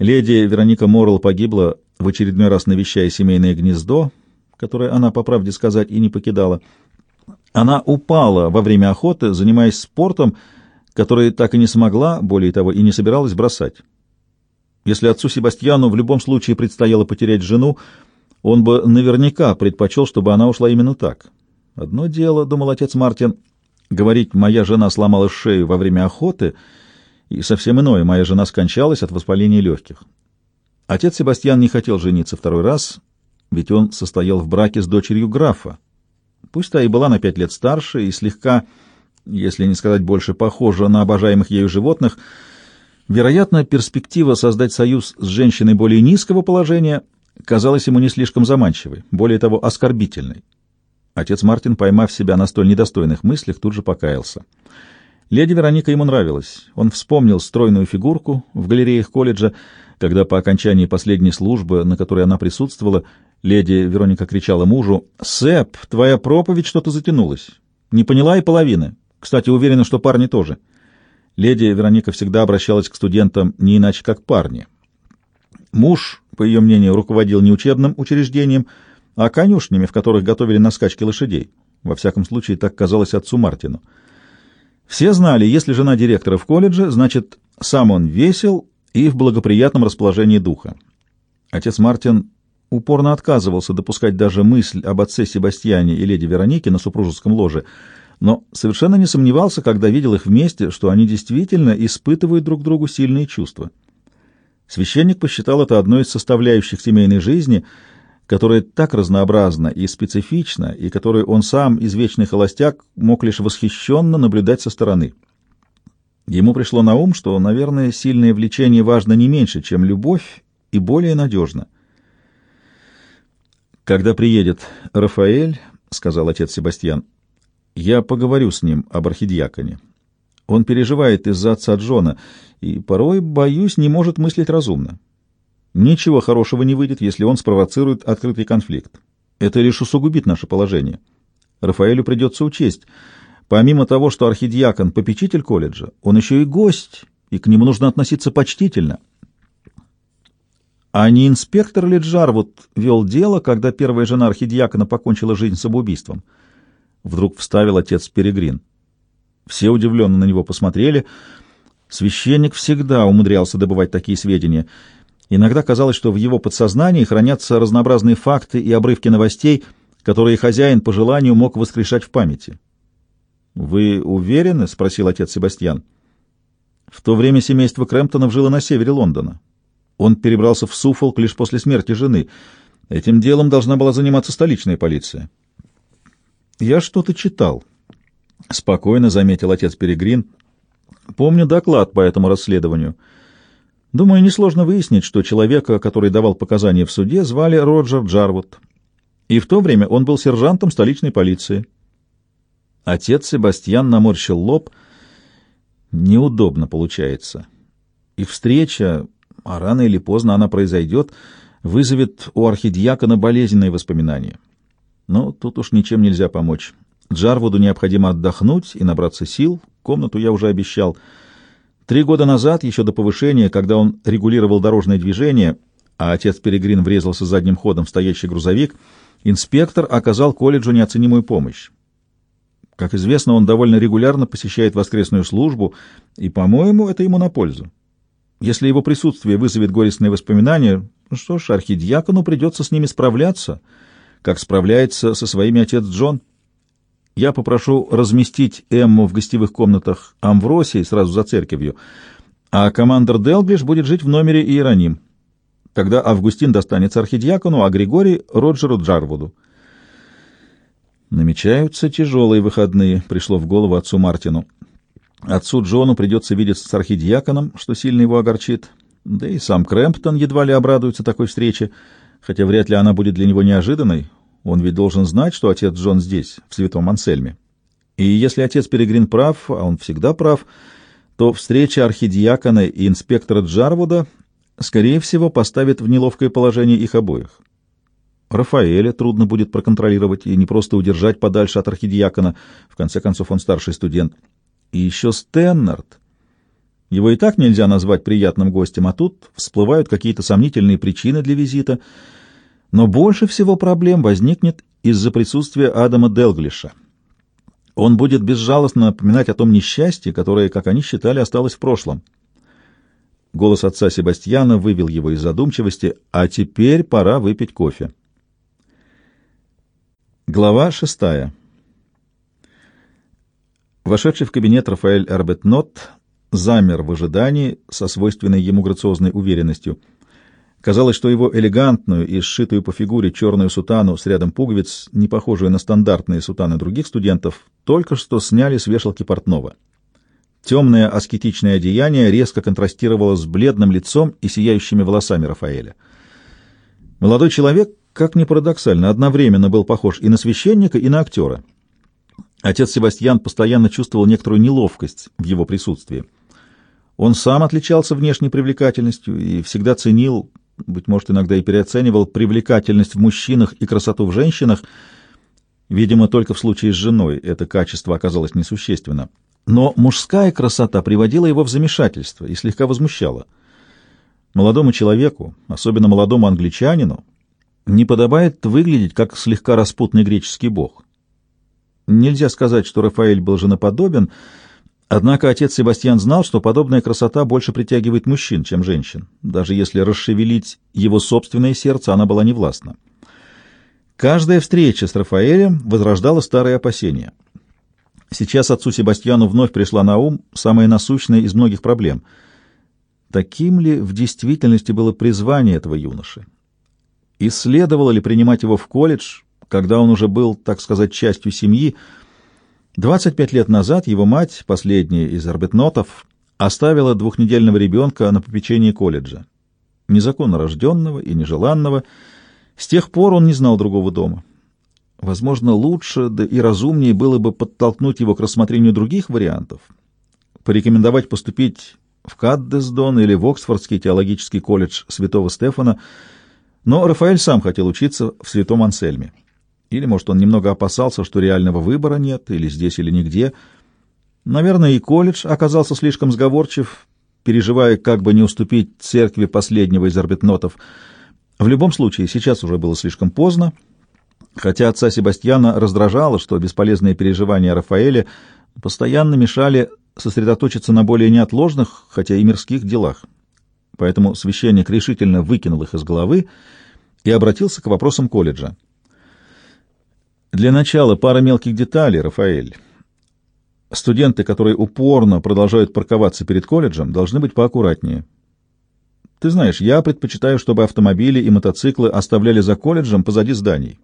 Леди Вероника Моррелл погибла, в очередной раз навещая семейное гнездо, которое она, по правде сказать, и не покидала. Она упала во время охоты, занимаясь спортом, который так и не смогла, более того, и не собиралась бросать. Если отцу Себастьяну в любом случае предстояло потерять жену, он бы наверняка предпочел, чтобы она ушла именно так. Одно дело, — думал отец Мартин, — говорить «моя жена сломала шею во время охоты», и совсем иное, моя жена скончалась от воспаления легких. Отец Себастьян не хотел жениться второй раз, ведь он состоял в браке с дочерью графа. Пусть та и была на пять лет старше и слегка, если не сказать больше, похожа на обожаемых ею животных, вероятно, перспектива создать союз с женщиной более низкого положения казалась ему не слишком заманчивой, более того, оскорбительной. Отец Мартин, поймав себя на столь недостойных мыслях, тут же покаялся. Леди Вероника ему нравилась. Он вспомнил стройную фигурку в галереях колледжа, когда по окончании последней службы, на которой она присутствовала, леди Вероника кричала мужу, «Сэп, твоя проповедь что-то затянулась. Не поняла и половины. Кстати, уверена, что парни тоже». Леди Вероника всегда обращалась к студентам не иначе, как парни. Муж, по ее мнению, руководил не учебным учреждением, а конюшнями, в которых готовили на скачки лошадей. Во всяком случае, так казалось отцу Мартину. Все знали, если жена директора в колледже, значит, сам он весел и в благоприятном расположении духа. Отец Мартин упорно отказывался допускать даже мысль об отце Себастьяне и леди Веронике на супружеском ложе, но совершенно не сомневался, когда видел их вместе, что они действительно испытывают друг другу сильные чувства. Священник посчитал это одной из составляющих семейной жизни, которая так разнообразна и специфична, и которую он сам, извечный холостяк, мог лишь восхищенно наблюдать со стороны. Ему пришло на ум, что, наверное, сильное влечение важно не меньше, чем любовь, и более надежно. «Когда приедет Рафаэль, — сказал отец Себастьян, — я поговорю с ним об архидиаконе. Он переживает из-за отца Джона и порой, боюсь, не может мыслить разумно. Ничего хорошего не выйдет, если он спровоцирует открытый конфликт. Это лишь усугубит наше положение. Рафаэлю придется учесть. Помимо того, что архидиакон — попечитель колледжа, он еще и гость, и к нему нужно относиться почтительно. А не инспектор ли Джарвуд вел дело, когда первая жена архидиакона покончила жизнь самоубийством? Вдруг вставил отец Перегрин. Все удивленно на него посмотрели. Священник всегда умудрялся добывать такие сведения. Иногда казалось, что в его подсознании хранятся разнообразные факты и обрывки новостей, которые хозяин по желанию мог воскрешать в памяти. «Вы уверены?» — спросил отец Себастьян. В то время семейство Крэмптонов жило на севере Лондона. Он перебрался в Суфолк лишь после смерти жены. Этим делом должна была заниматься столичная полиция. «Я что-то читал», — спокойно заметил отец Перегрин. «Помню доклад по этому расследованию. Думаю, несложно выяснить, что человека, который давал показания в суде, звали Роджер Джарвуд. И в то время он был сержантом столичной полиции». Отец Себастьян наморщил лоб. «Неудобно получается. Их встреча, а рано или поздно она произойдет, вызовет у архидиакона болезненные воспоминания. Но тут уж ничем нельзя помочь». Джарвуду необходимо отдохнуть и набраться сил. Комнату я уже обещал. Три года назад, еще до повышения, когда он регулировал дорожное движение, а отец Перегрин врезался задним ходом в стоящий грузовик, инспектор оказал колледжу неоценимую помощь. Как известно, он довольно регулярно посещает воскресную службу, и, по-моему, это ему на пользу. Если его присутствие вызовет горестные воспоминания, ну что ж, архидиакону придется с ними справляться, как справляется со своими отец Джон. Я попрошу разместить Эмму в гостевых комнатах Амвросии сразу за церковью, а командор Делглиш будет жить в номере Иероним. Тогда Августин достанется архидиакону, а Григорий — Роджеру Джарвуду. Намечаются тяжелые выходные, пришло в голову отцу Мартину. Отцу Джону придется видеться с архидиаконом, что сильно его огорчит. Да и сам Крэмптон едва ли обрадуется такой встрече, хотя вряд ли она будет для него неожиданной. Он ведь должен знать, что отец Джон здесь, в Святом Ансельме. И если отец Перегрин прав, а он всегда прав, то встреча архидиакона и инспектора Джарвуда, скорее всего, поставит в неловкое положение их обоих. Рафаэля трудно будет проконтролировать и не просто удержать подальше от архидиакона, в конце концов он старший студент. И еще Стэннард. Его и так нельзя назвать приятным гостем, а тут всплывают какие-то сомнительные причины для визита. Но больше всего проблем возникнет из-за присутствия Адама Делглиша. Он будет безжалостно напоминать о том несчастье, которое, как они считали, осталось в прошлом. Голос отца Себастьяна вывел его из задумчивости, а теперь пора выпить кофе. Глава шестая. Вошедший в кабинет Рафаэль Арбетнот замер в ожидании со свойственной ему грациозной уверенностью. Казалось, что его элегантную и сшитую по фигуре черную сутану с рядом пуговиц, не похожую на стандартные сутаны других студентов, только что сняли с вешалки портного. Темное аскетичное одеяние резко контрастировало с бледным лицом и сияющими волосами Рафаэля. Молодой человек, как ни парадоксально, одновременно был похож и на священника, и на актера. Отец Себастьян постоянно чувствовал некоторую неловкость в его присутствии. Он сам отличался внешней привлекательностью и всегда ценил, быть может, иногда и переоценивал привлекательность в мужчинах и красоту в женщинах. Видимо, только в случае с женой это качество оказалось несущественно. Но мужская красота приводила его в замешательство и слегка возмущала. Молодому человеку, особенно молодому англичанину, не подобает выглядеть как слегка распутный греческий бог. Нельзя сказать, что Рафаэль был женоподобен, Однако отец Себастьян знал, что подобная красота больше притягивает мужчин, чем женщин. Даже если расшевелить его собственное сердце, она была невластна. Каждая встреча с Рафаэлем возрождала старые опасения. Сейчас отцу Себастьяну вновь пришла на ум самая насущная из многих проблем. Таким ли в действительности было призвание этого юноши? И следовало ли принимать его в колледж, когда он уже был, так сказать, частью семьи, 25 лет назад его мать, последняя из арбитнотов, оставила двухнедельного ребенка на попечении колледжа. Незаконно рожденного и нежеланного. С тех пор он не знал другого дома. Возможно, лучше да и разумнее было бы подтолкнуть его к рассмотрению других вариантов, порекомендовать поступить в Каддесдон или в Оксфордский теологический колледж святого Стефана, но Рафаэль сам хотел учиться в святом Ансельме. Или, может, он немного опасался, что реального выбора нет, или здесь, или нигде. Наверное, и колледж оказался слишком сговорчив, переживая, как бы не уступить церкви последнего из арбитнотов. В любом случае, сейчас уже было слишком поздно, хотя отца Себастьяна раздражало, что бесполезные переживания Рафаэля постоянно мешали сосредоточиться на более неотложных, хотя и мирских делах. Поэтому священник решительно выкинул их из головы и обратился к вопросам колледжа. Для начала пара мелких деталей, Рафаэль. Студенты, которые упорно продолжают парковаться перед колледжем, должны быть поаккуратнее. Ты знаешь, я предпочитаю, чтобы автомобили и мотоциклы оставляли за колледжем позади зданий.